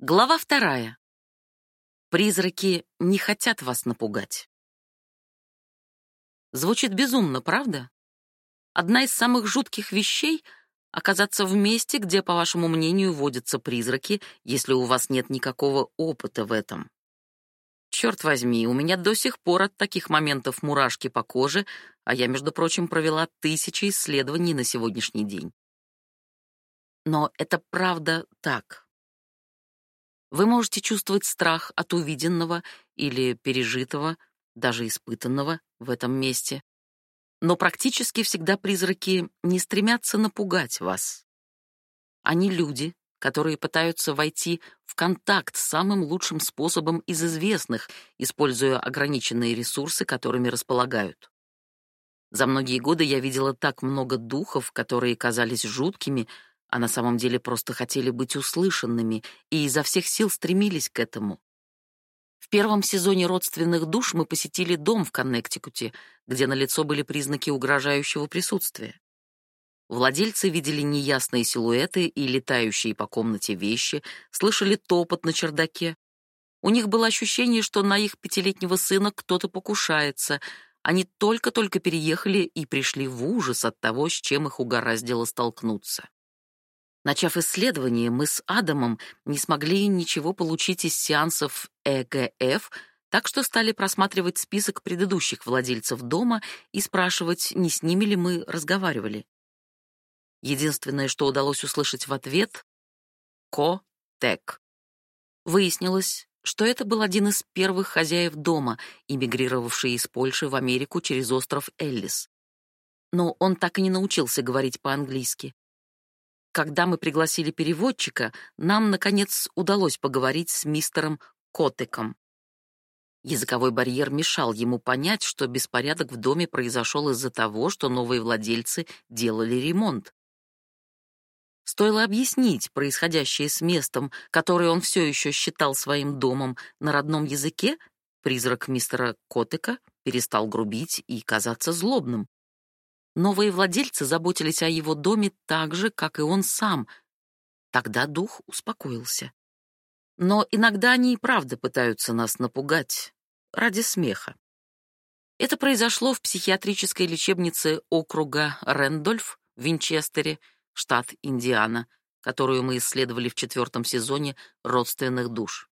Глава вторая. Призраки не хотят вас напугать. Звучит безумно, правда? Одна из самых жутких вещей — оказаться в месте, где, по вашему мнению, водятся призраки, если у вас нет никакого опыта в этом. Черт возьми, у меня до сих пор от таких моментов мурашки по коже, а я, между прочим, провела тысячи исследований на сегодняшний день. Но это правда так. Вы можете чувствовать страх от увиденного или пережитого, даже испытанного в этом месте. Но практически всегда призраки не стремятся напугать вас. Они люди, которые пытаются войти в контакт самым лучшим способом из известных, используя ограниченные ресурсы, которыми располагают. За многие годы я видела так много духов, которые казались жуткими, а на самом деле просто хотели быть услышанными и изо всех сил стремились к этому. В первом сезоне «Родственных душ» мы посетили дом в Коннектикуте, где на лицо были признаки угрожающего присутствия. Владельцы видели неясные силуэты и летающие по комнате вещи, слышали топот на чердаке. У них было ощущение, что на их пятилетнего сына кто-то покушается. Они только-только переехали и пришли в ужас от того, с чем их угораздило столкнуться. Начав исследование, мы с Адамом не смогли ничего получить из сеансов ЭГФ, так что стали просматривать список предыдущих владельцев дома и спрашивать, не с ними ли мы разговаривали. Единственное, что удалось услышать в ответ — «Ко-Тек». Выяснилось, что это был один из первых хозяев дома, эмигрировавший из Польши в Америку через остров Эллис. Но он так и не научился говорить по-английски. Когда мы пригласили переводчика, нам, наконец, удалось поговорить с мистером Котыком. Языковой барьер мешал ему понять, что беспорядок в доме произошел из-за того, что новые владельцы делали ремонт. Стоило объяснить происходящее с местом, которое он все еще считал своим домом, на родном языке, призрак мистера Котыка перестал грубить и казаться злобным. Новые владельцы заботились о его доме так же, как и он сам. Тогда дух успокоился. Но иногда они и правда пытаются нас напугать ради смеха. Это произошло в психиатрической лечебнице округа Рэндольф в Винчестере, штат Индиана, которую мы исследовали в четвертом сезоне «Родственных душ».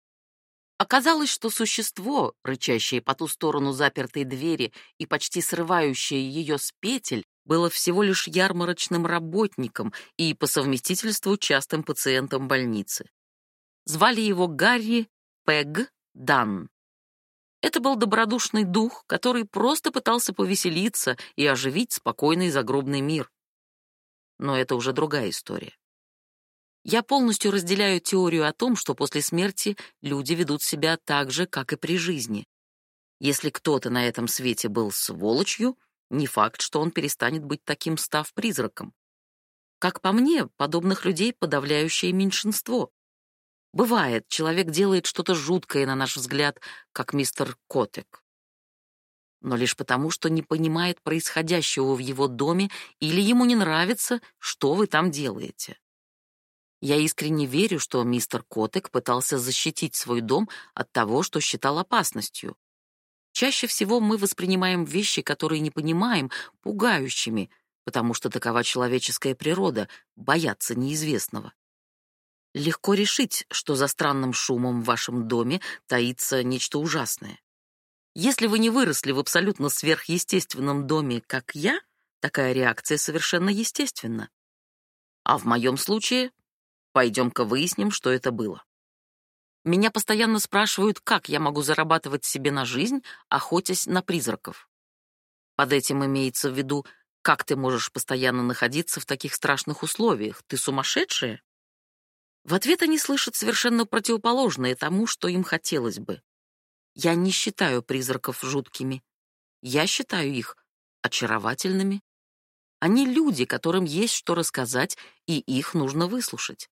Оказалось, что существо, рычащее по ту сторону запертой двери и почти срывающее ее с петель, было всего лишь ярмарочным работником и по совместительству частым пациентом больницы. Звали его Гарри Пег Дан. Это был добродушный дух, который просто пытался повеселиться и оживить спокойный загробный мир. Но это уже другая история. Я полностью разделяю теорию о том, что после смерти люди ведут себя так же, как и при жизни. Если кто-то на этом свете был сволочью, не факт, что он перестанет быть таким, став призраком. Как по мне, подобных людей подавляющее меньшинство. Бывает, человек делает что-то жуткое, на наш взгляд, как мистер Котек. Но лишь потому, что не понимает происходящего в его доме или ему не нравится, что вы там делаете. Я искренне верю, что мистер Котек пытался защитить свой дом от того, что считал опасностью. Чаще всего мы воспринимаем вещи, которые не понимаем, пугающими, потому что такова человеческая природа — бояться неизвестного. Легко решить, что за странным шумом в вашем доме таится нечто ужасное. Если вы не выросли в абсолютно сверхъестественном доме, как я, такая реакция совершенно естественна. А в моем случае Пойдем-ка выясним, что это было. Меня постоянно спрашивают, как я могу зарабатывать себе на жизнь, охотясь на призраков. Под этим имеется в виду, как ты можешь постоянно находиться в таких страшных условиях? Ты сумасшедшая? В ответ они слышат совершенно противоположное тому, что им хотелось бы. Я не считаю призраков жуткими. Я считаю их очаровательными. Они люди, которым есть что рассказать, и их нужно выслушать.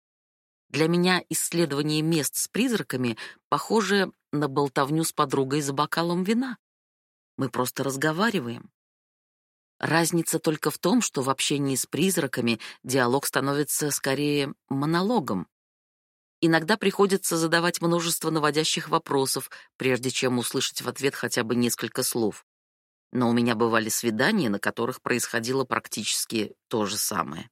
Для меня исследование мест с призраками похоже на болтовню с подругой за бокалом вина. Мы просто разговариваем. Разница только в том, что в общении с призраками диалог становится скорее монологом. Иногда приходится задавать множество наводящих вопросов, прежде чем услышать в ответ хотя бы несколько слов. Но у меня бывали свидания, на которых происходило практически то же самое.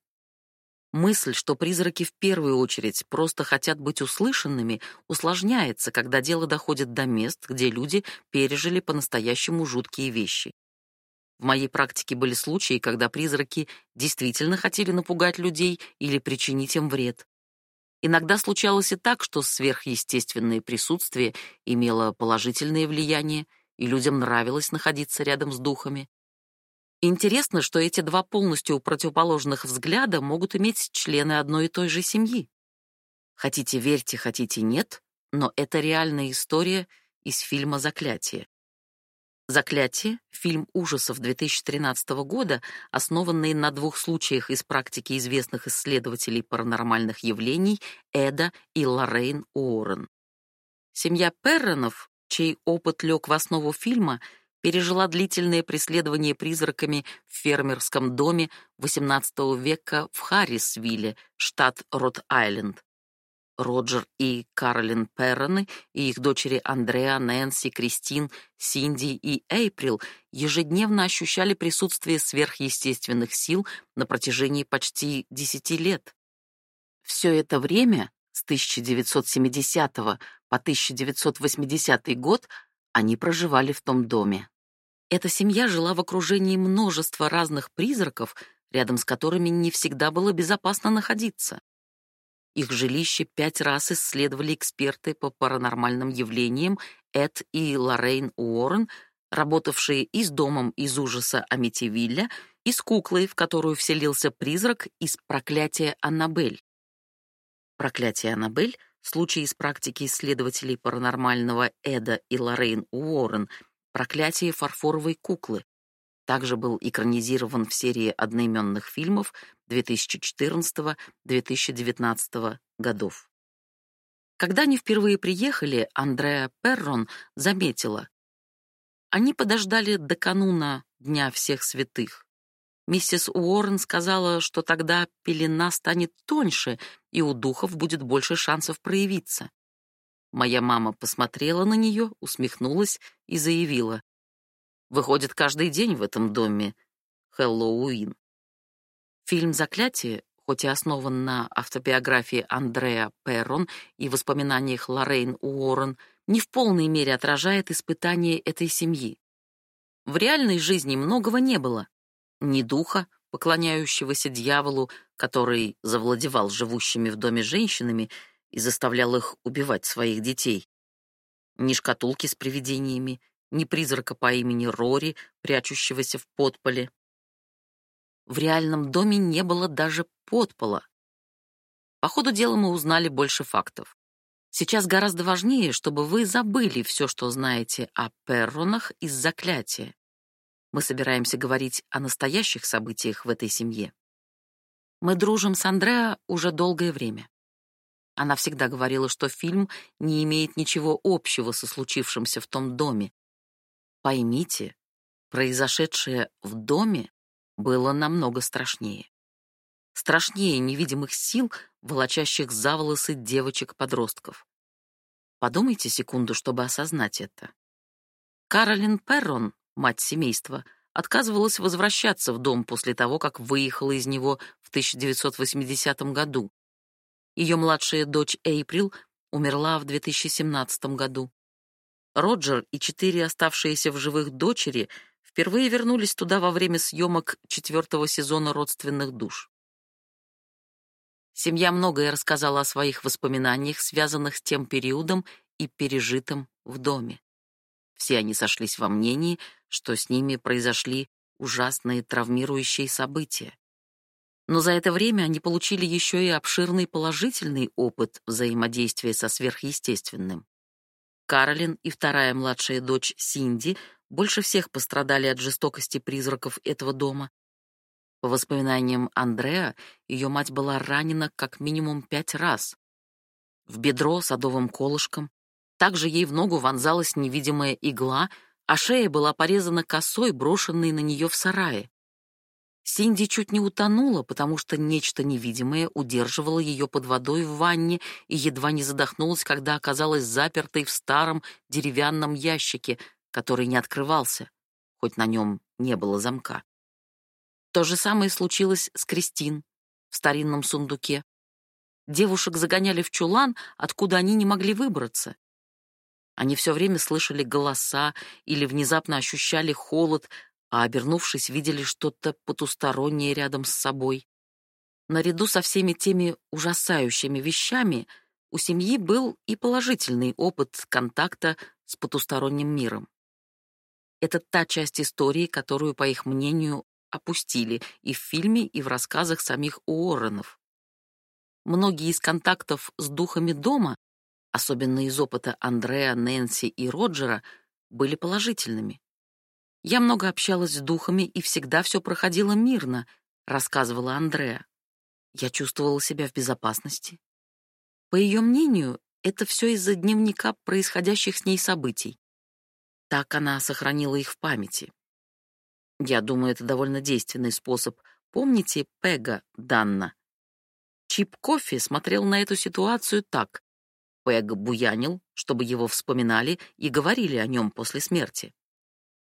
Мысль, что призраки в первую очередь просто хотят быть услышанными, усложняется, когда дело доходит до мест, где люди пережили по-настоящему жуткие вещи. В моей практике были случаи, когда призраки действительно хотели напугать людей или причинить им вред. Иногда случалось и так, что сверхъестественное присутствие имело положительное влияние, и людям нравилось находиться рядом с духами. Интересно, что эти два полностью противоположных взгляда могут иметь члены одной и той же семьи. Хотите верьте, хотите нет, но это реальная история из фильма «Заклятие». «Заклятие» — фильм ужасов 2013 года, основанный на двух случаях из практики известных исследователей паранормальных явлений Эда и Лоррейн Уоррен. Семья Перронов, чей опыт лег в основу фильма, пережила длительное преследование призраками в фермерском доме XVIII века в Харрисвилле, штат Рот-Айленд. Роджер и Каролин Перроны и их дочери Андреа, Нэнси, Кристин, Синди и Эйприл ежедневно ощущали присутствие сверхъестественных сил на протяжении почти 10 лет. Все это время, с 1970 по 1980 год, они проживали в том доме. Эта семья жила в окружении множества разных призраков, рядом с которыми не всегда было безопасно находиться. Их жилище пять раз исследовали эксперты по паранормальным явлениям Эд и Лоррейн Уоррен, работавшие и с домом из ужаса Амитивилля, и с куклой, в которую вселился призрак из проклятия Аннабель. Проклятие Аннабель случай из практики исследователей паранормального Эда и Лорейн Уоррен «Проклятие фарфоровой куклы». Также был экранизирован в серии одноименных фильмов 2014-2019 годов. Когда они впервые приехали, Андреа Перрон заметила. Они подождали до кануна Дня всех святых. Миссис Уоррен сказала, что тогда пелена станет тоньше, и у духов будет больше шансов проявиться. Моя мама посмотрела на нее, усмехнулась и заявила. «Выходит каждый день в этом доме Хэллоуин». Фильм «Заклятие», хоть и основан на автобиографии Андреа Перрон и воспоминаниях Лоррейн Уоррен, не в полной мере отражает испытания этой семьи. В реальной жизни многого не было ни духа, поклоняющегося дьяволу, который завладевал живущими в доме женщинами и заставлял их убивать своих детей, ни шкатулки с привидениями, ни призрака по имени Рори, прячущегося в подполе. В реальном доме не было даже подпола. По ходу дела мы узнали больше фактов. Сейчас гораздо важнее, чтобы вы забыли все, что знаете о перронах из заклятия. Мы собираемся говорить о настоящих событиях в этой семье. Мы дружим с Андреа уже долгое время. Она всегда говорила, что фильм не имеет ничего общего со случившимся в том доме. Поймите, произошедшее в доме было намного страшнее. Страшнее невидимых сил, волочащих за волосы девочек-подростков. Подумайте секунду, чтобы осознать это. Каролин Перрон мать семейства, отказывалась возвращаться в дом после того, как выехала из него в 1980 году. Ее младшая дочь Эйприл умерла в 2017 году. Роджер и четыре оставшиеся в живых дочери впервые вернулись туда во время съемок четвертого сезона «Родственных душ». Семья многое рассказала о своих воспоминаниях, связанных с тем периодом и пережитым в доме. Все они сошлись во мнении, что с ними произошли ужасные травмирующие события. Но за это время они получили еще и обширный положительный опыт взаимодействия со сверхъестественным. Каролин и вторая младшая дочь Синди больше всех пострадали от жестокости призраков этого дома. По воспоминаниям Андреа, ее мать была ранена как минимум пять раз. В бедро садовым колышком, также ей в ногу вонзалась невидимая игла, а шея была порезана косой, брошенной на нее в сарае. Синди чуть не утонула, потому что нечто невидимое удерживало ее под водой в ванне и едва не задохнулась, когда оказалась запертой в старом деревянном ящике, который не открывался, хоть на нем не было замка. То же самое случилось с Кристин в старинном сундуке. Девушек загоняли в чулан, откуда они не могли выбраться. Они все время слышали голоса или внезапно ощущали холод, а, обернувшись, видели что-то потустороннее рядом с собой. Наряду со всеми теми ужасающими вещами у семьи был и положительный опыт контакта с потусторонним миром. Это та часть истории, которую, по их мнению, опустили и в фильме, и в рассказах самих Уорренов. Многие из контактов с духами дома особенно из опыта Андрея, Нэнси и Роджера, были положительными. Я много общалась с духами и всегда все проходило мирно, рассказывала Андрея. Я чувствовала себя в безопасности. По ее мнению, это все из-за дневника происходящих с ней событий. Так она сохранила их в памяти. Я думаю, это довольно действенный способ. Помните Пега Данна? Чип Кофи смотрел на эту ситуацию так. Пэг буянил, чтобы его вспоминали и говорили о нем после смерти.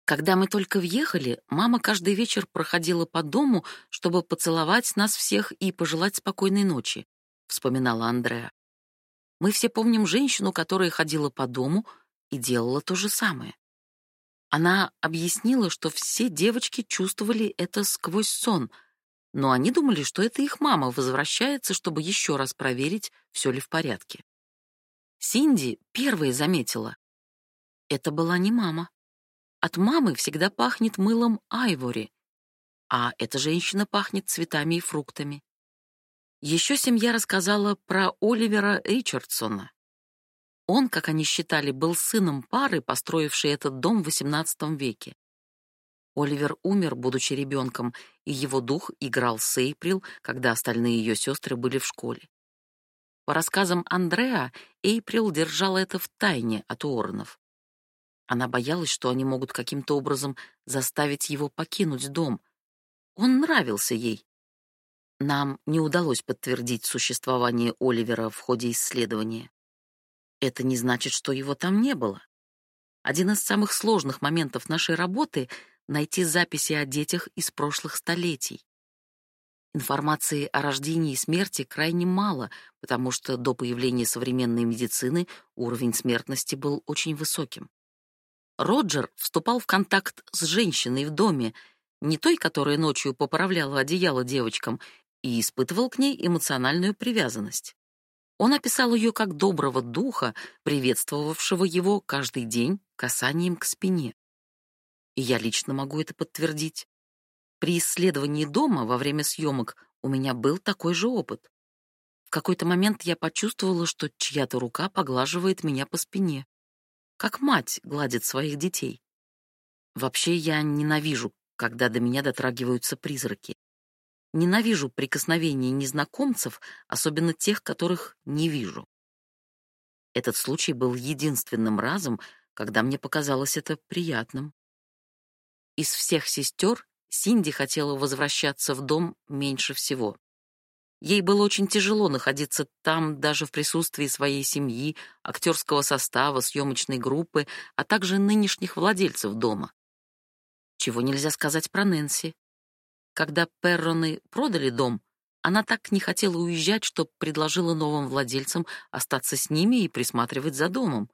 Когда мы только въехали, мама каждый вечер проходила по дому, чтобы поцеловать нас всех и пожелать спокойной ночи, вспоминала Андреа. Мы все помним женщину, которая ходила по дому и делала то же самое. Она объяснила, что все девочки чувствовали это сквозь сон, но они думали, что это их мама возвращается, чтобы еще раз проверить, все ли в порядке. Синди первой заметила. Это была не мама. От мамы всегда пахнет мылом айвори, а эта женщина пахнет цветами и фруктами. Еще семья рассказала про Оливера Ричардсона. Он, как они считали, был сыном пары, построившей этот дом в XVIII веке. Оливер умер, будучи ребенком, и его дух играл с Эйприл, когда остальные ее сестры были в школе. По рассказам Андреа, Эйприл держала это в тайне от Уорренов. Она боялась, что они могут каким-то образом заставить его покинуть дом. Он нравился ей. Нам не удалось подтвердить существование Оливера в ходе исследования. Это не значит, что его там не было. Один из самых сложных моментов нашей работы — найти записи о детях из прошлых столетий. Информации о рождении и смерти крайне мало, потому что до появления современной медицины уровень смертности был очень высоким. Роджер вступал в контакт с женщиной в доме, не той, которая ночью поправляла одеяло девочкам, и испытывал к ней эмоциональную привязанность. Он описал ее как доброго духа, приветствовавшего его каждый день касанием к спине. И я лично могу это подтвердить. При исследовании дома во время съемок у меня был такой же опыт. В какой-то момент я почувствовала, что чья-то рука поглаживает меня по спине, как мать гладит своих детей. Вообще я ненавижу, когда до меня дотрагиваются призраки. Ненавижу прикосновения незнакомцев, особенно тех, которых не вижу. Этот случай был единственным разом, когда мне показалось это приятным. Из всех сестер Синди хотела возвращаться в дом меньше всего. Ей было очень тяжело находиться там даже в присутствии своей семьи, актерского состава, съемочной группы, а также нынешних владельцев дома. Чего нельзя сказать про Нэнси. Когда Перроны продали дом, она так не хотела уезжать, что предложила новым владельцам остаться с ними и присматривать за домом.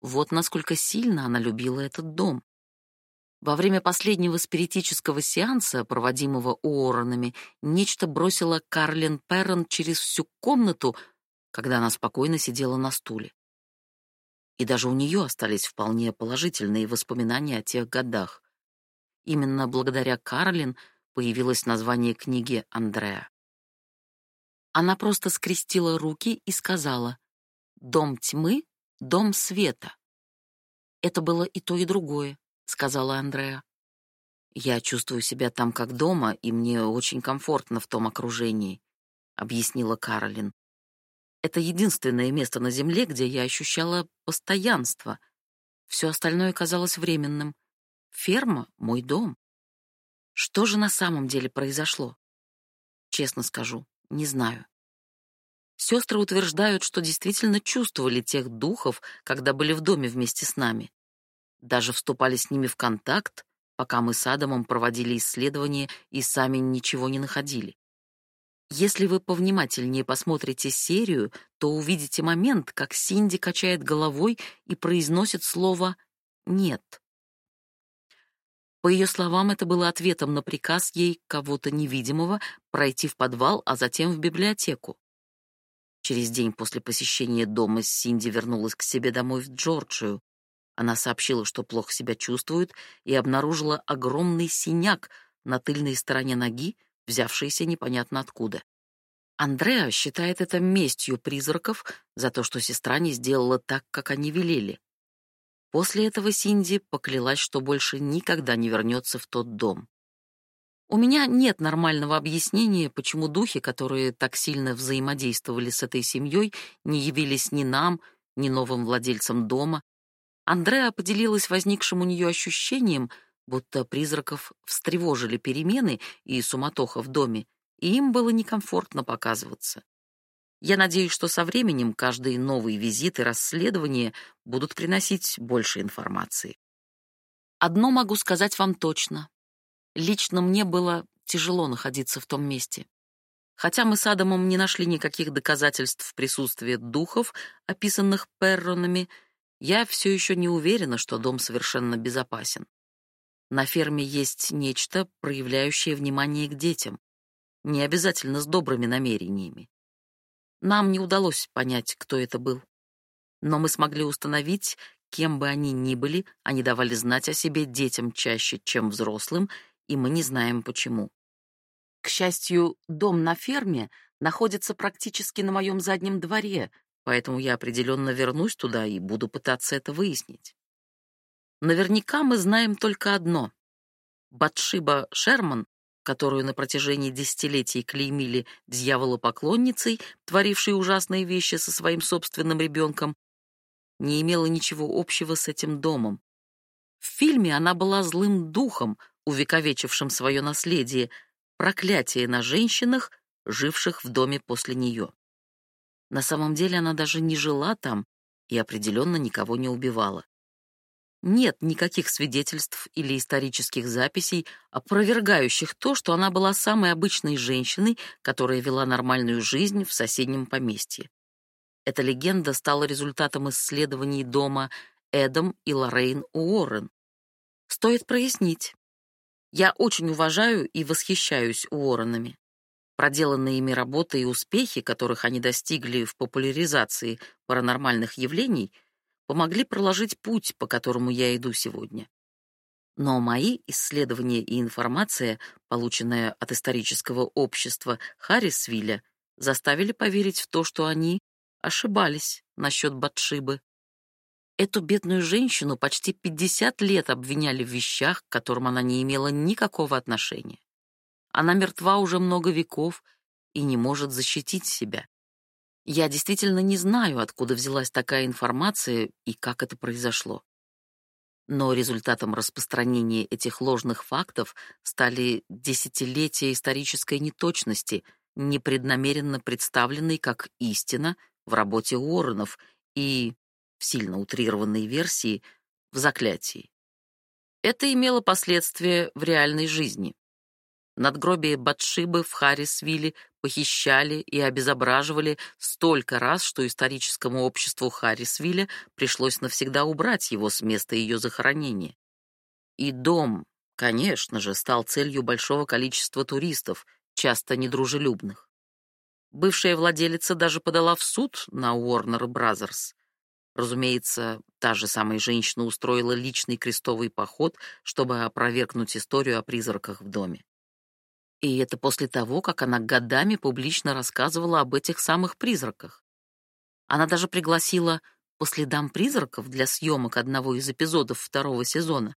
Вот насколько сильно она любила этот дом. Во время последнего спиритического сеанса, проводимого Уорренами, нечто бросило Карлин Перрон через всю комнату, когда она спокойно сидела на стуле. И даже у нее остались вполне положительные воспоминания о тех годах. Именно благодаря Карлин появилось название книги Андреа. Она просто скрестила руки и сказала «Дом тьмы, дом света». Это было и то, и другое. — сказала Андреа. «Я чувствую себя там как дома, и мне очень комфортно в том окружении», — объяснила Каролин. «Это единственное место на Земле, где я ощущала постоянство. Все остальное казалось временным. Ферма — мой дом. Что же на самом деле произошло? Честно скажу, не знаю. Сестры утверждают, что действительно чувствовали тех духов, когда были в доме вместе с нами даже вступали с ними в контакт, пока мы с Адамом проводили исследования и сами ничего не находили. Если вы повнимательнее посмотрите серию, то увидите момент, как Синди качает головой и произносит слово «нет». По ее словам, это было ответом на приказ ей кого-то невидимого пройти в подвал, а затем в библиотеку. Через день после посещения дома Синди вернулась к себе домой в Джорджию, она сообщила, что плохо себя чувствует, и обнаружила огромный синяк на тыльной стороне ноги, взявшийся непонятно откуда. Андреа считает это местью призраков за то, что сестра не сделала так, как они велели. После этого Синди поклялась, что больше никогда не вернется в тот дом. У меня нет нормального объяснения, почему духи, которые так сильно взаимодействовали с этой семьей, не явились ни нам, ни новым владельцам дома, Андреа поделилась возникшим у нее ощущением, будто призраков встревожили перемены и суматоха в доме, и им было некомфортно показываться. Я надеюсь, что со временем каждый новый визит и расследование будут приносить больше информации. Одно могу сказать вам точно. Лично мне было тяжело находиться в том месте. Хотя мы с Адамом не нашли никаких доказательств присутствия духов, описанных Перронами, — я все еще не уверена, что дом совершенно безопасен. На ферме есть нечто, проявляющее внимание к детям, не обязательно с добрыми намерениями. Нам не удалось понять, кто это был. Но мы смогли установить, кем бы они ни были, они давали знать о себе детям чаще, чем взрослым, и мы не знаем почему. К счастью, дом на ферме находится практически на моем заднем дворе, поэтому я определенно вернусь туда и буду пытаться это выяснить. Наверняка мы знаем только одно. Батшиба Шерман, которую на протяжении десятилетий клеймили дьяволопоклонницей, творившей ужасные вещи со своим собственным ребенком, не имела ничего общего с этим домом. В фильме она была злым духом, увековечившим свое наследие, проклятие на женщинах, живших в доме после нее. На самом деле она даже не жила там и определенно никого не убивала. Нет никаких свидетельств или исторических записей, опровергающих то, что она была самой обычной женщиной, которая вела нормальную жизнь в соседнем поместье. Эта легенда стала результатом исследований дома Эдом и Лоррейн Уоррен. Стоит прояснить. Я очень уважаю и восхищаюсь Уорренами проделанные ими работы и успехи, которых они достигли в популяризации паранормальных явлений, помогли проложить путь, по которому я иду сегодня. Но мои исследования и информация, полученная от исторического общества Харрисвилля, заставили поверить в то, что они ошибались насчет Батшибы. Эту бедную женщину почти 50 лет обвиняли в вещах, к которым она не имела никакого отношения. Она мертва уже много веков и не может защитить себя. Я действительно не знаю, откуда взялась такая информация и как это произошло. Но результатом распространения этих ложных фактов стали десятилетия исторической неточности, непреднамеренно представленной как истина в работе Уорренов и, в сильно утрированной версии, в заклятии. Это имело последствия в реальной жизни. Надгробие Батшибы в Харрисвилле похищали и обезображивали столько раз, что историческому обществу Харрисвилля пришлось навсегда убрать его с места ее захоронения. И дом, конечно же, стал целью большого количества туристов, часто недружелюбных. Бывшая владелица даже подала в суд на Warner Brothers. Разумеется, та же самая женщина устроила личный крестовый поход, чтобы опровергнуть историю о призраках в доме. И это после того, как она годами публично рассказывала об этих самых призраках. Она даже пригласила по следам призраков для съемок одного из эпизодов второго сезона.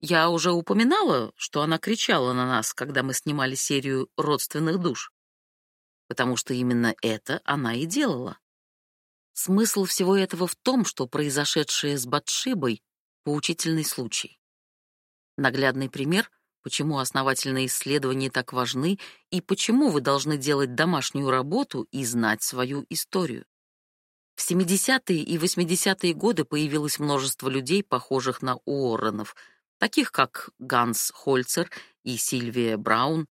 Я уже упоминала, что она кричала на нас, когда мы снимали серию «Родственных душ». Потому что именно это она и делала. Смысл всего этого в том, что произошедшее с Батшибой — поучительный случай. Наглядный пример — почему основательные исследования так важны и почему вы должны делать домашнюю работу и знать свою историю. В 70-е и 80-е годы появилось множество людей, похожих на Уорренов, таких как Ганс Хольцер и Сильвия Браун,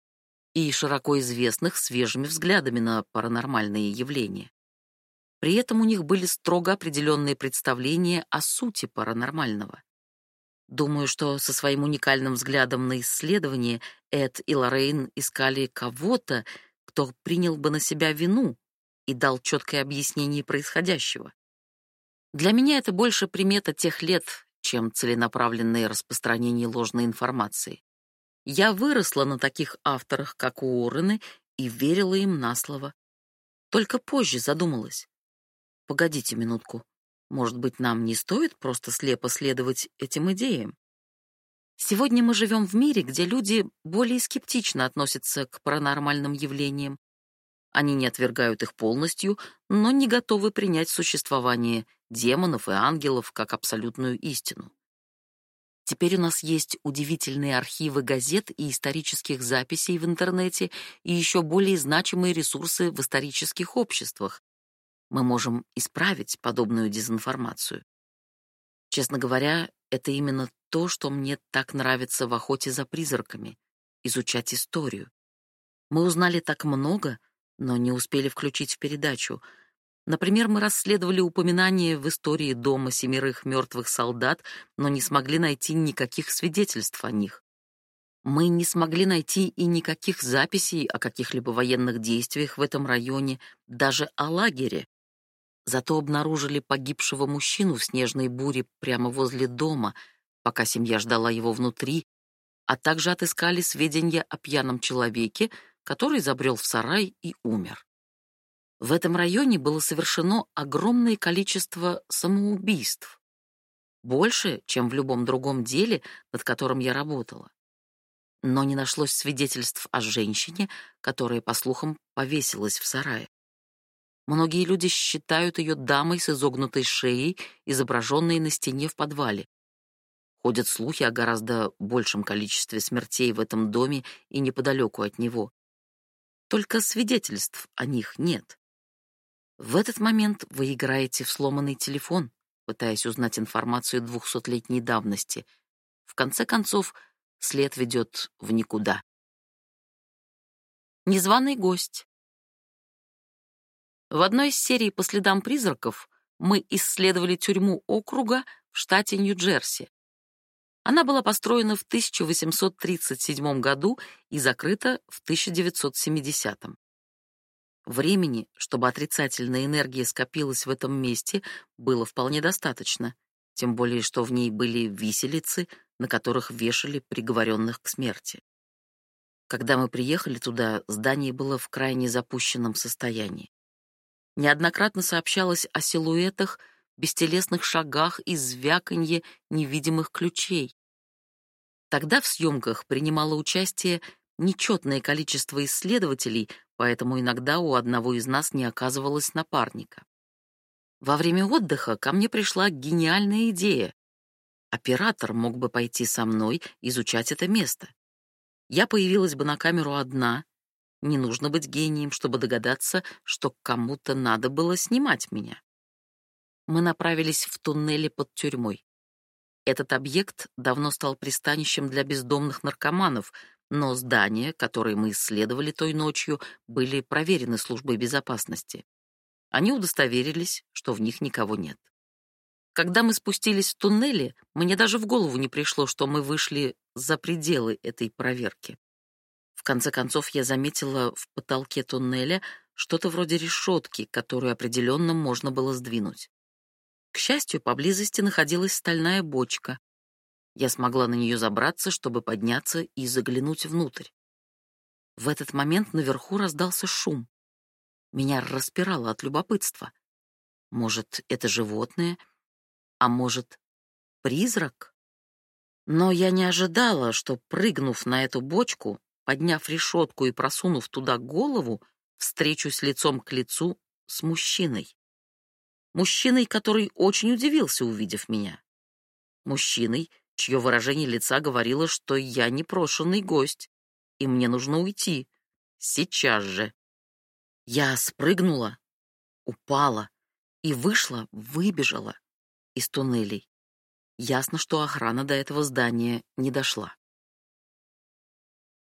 и широко известных свежими взглядами на паранормальные явления. При этом у них были строго определенные представления о сути паранормального. Думаю, что со своим уникальным взглядом на исследование Эд и Лорейн искали кого-то, кто принял бы на себя вину и дал четкое объяснение происходящего. Для меня это больше примета тех лет, чем целенаправленное распространение ложной информации. Я выросла на таких авторах, как Уоррены, и верила им на слово. Только позже задумалась. Погодите минутку. Может быть, нам не стоит просто слепо следовать этим идеям? Сегодня мы живем в мире, где люди более скептично относятся к паранормальным явлениям. Они не отвергают их полностью, но не готовы принять существование демонов и ангелов как абсолютную истину. Теперь у нас есть удивительные архивы газет и исторических записей в интернете и еще более значимые ресурсы в исторических обществах, мы можем исправить подобную дезинформацию. Честно говоря, это именно то, что мне так нравится в охоте за призраками — изучать историю. Мы узнали так много, но не успели включить в передачу. Например, мы расследовали упоминание в истории дома семерых мертвых солдат, но не смогли найти никаких свидетельств о них. Мы не смогли найти и никаких записей о каких-либо военных действиях в этом районе, даже о лагере, Зато обнаружили погибшего мужчину в снежной буре прямо возле дома, пока семья ждала его внутри, а также отыскали сведения о пьяном человеке, который забрел в сарай и умер. В этом районе было совершено огромное количество самоубийств. Больше, чем в любом другом деле, над которым я работала. Но не нашлось свидетельств о женщине, которая, по слухам, повесилась в сарае. Многие люди считают ее дамой с изогнутой шеей, изображенной на стене в подвале. Ходят слухи о гораздо большем количестве смертей в этом доме и неподалеку от него. Только свидетельств о них нет. В этот момент вы играете в сломанный телефон, пытаясь узнать информацию двухсотлетней давности. В конце концов, след ведет в никуда. Незваный гость. В одной из серий «По следам призраков» мы исследовали тюрьму округа в штате Нью-Джерси. Она была построена в 1837 году и закрыта в 1970. Времени, чтобы отрицательная энергия скопилась в этом месте, было вполне достаточно, тем более что в ней были виселицы, на которых вешали приговоренных к смерти. Когда мы приехали туда, здание было в крайне запущенном состоянии. Неоднократно сообщалось о силуэтах, бестелесных шагах и звяканье невидимых ключей. Тогда в съемках принимало участие нечетное количество исследователей, поэтому иногда у одного из нас не оказывалось напарника. Во время отдыха ко мне пришла гениальная идея. Оператор мог бы пойти со мной изучать это место. Я появилась бы на камеру одна, не нужно быть гением, чтобы догадаться, что кому-то надо было снимать меня. Мы направились в туннели под тюрьмой. Этот объект давно стал пристанищем для бездомных наркоманов, но здания, которые мы исследовали той ночью, были проверены службой безопасности. Они удостоверились, что в них никого нет. Когда мы спустились в туннели, мне даже в голову не пришло, что мы вышли за пределы этой проверки конце концов, я заметила в потолке туннеля что-то вроде решетки, которую определенно можно было сдвинуть. К счастью, поблизости находилась стальная бочка. Я смогла на нее забраться, чтобы подняться и заглянуть внутрь. В этот момент наверху раздался шум. Меня распирало от любопытства. Может, это животное, а может, призрак? Но я не ожидала, что, прыгнув на эту бочку, подняв решетку и просунув туда голову, встречусь лицом к лицу с мужчиной. Мужчиной, который очень удивился, увидев меня. Мужчиной, чье выражение лица говорило, что я непрошенный гость, и мне нужно уйти. Сейчас же. Я спрыгнула, упала и вышла, выбежала из туннелей. Ясно, что охрана до этого здания не дошла.